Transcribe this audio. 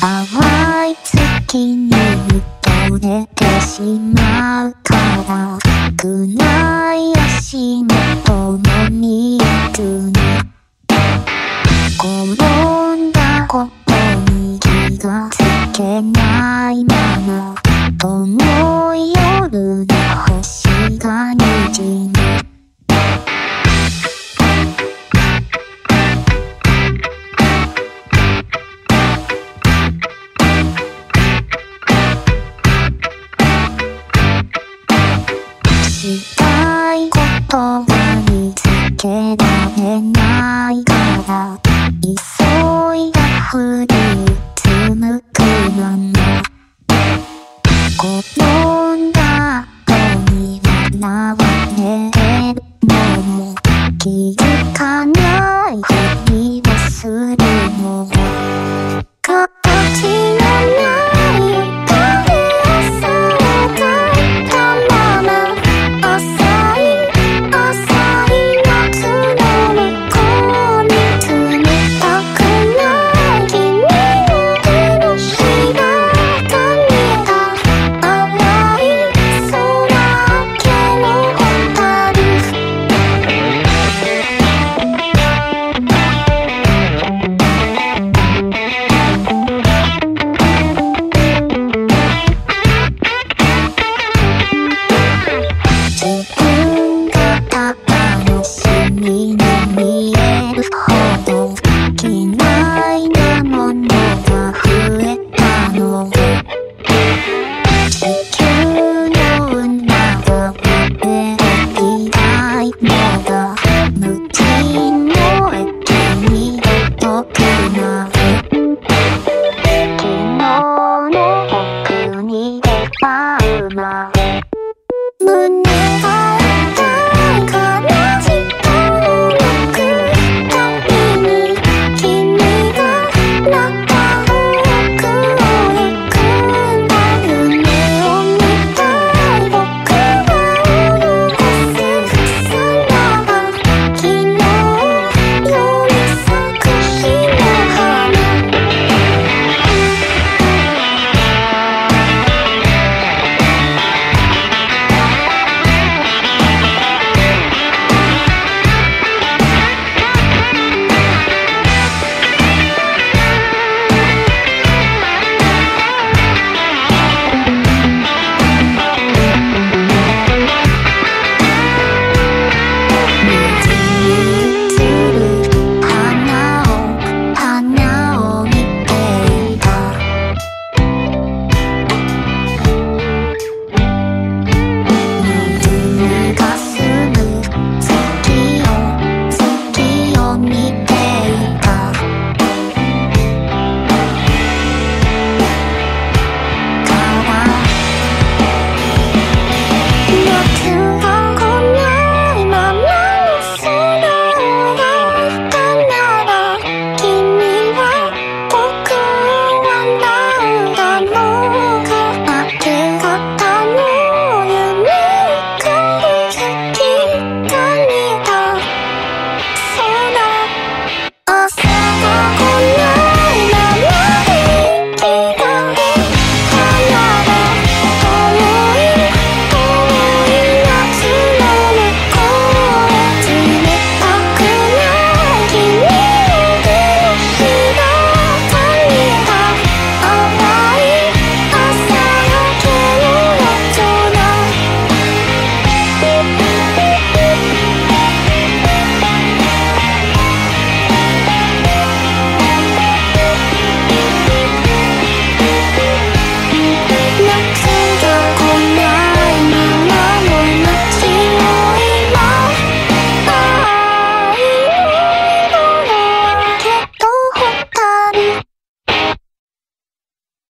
淡い月に打たれてしまうから暗い足のに行くに転んだことに気がつけないまま。この夜の星が滲むしたい。ことが見つけられないから急いだふりうつむくまま転んだ後には流れるのも気づかないふりをするのは